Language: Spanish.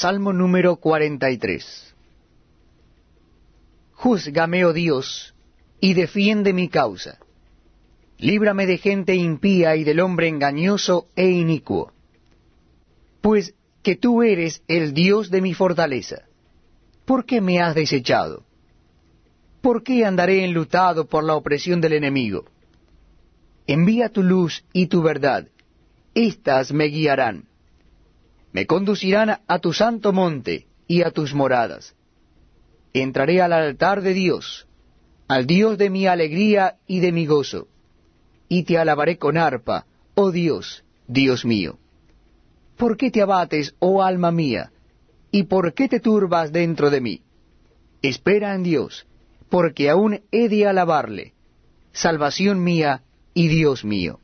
Salmo número 43. Júzgame, oh Dios, y defiende mi causa. Líbrame de gente impía y del hombre engañoso e inicuo. Pues que tú eres el Dios de mi fortaleza. ¿Por qué me has desechado? ¿Por qué andaré enlutado por la opresión del enemigo? Envía tu luz y tu verdad, éstas me guiarán. Me conducirán a tu santo monte y a tus moradas. Entraré al altar de Dios, al Dios de mi alegría y de mi gozo, y te alabaré con arpa, oh Dios, Dios mío. ¿Por qué te abates, oh alma mía? ¿Y por qué te turbas dentro de mí? Espera en Dios, porque aún he de alabarle, salvación mía y Dios mío.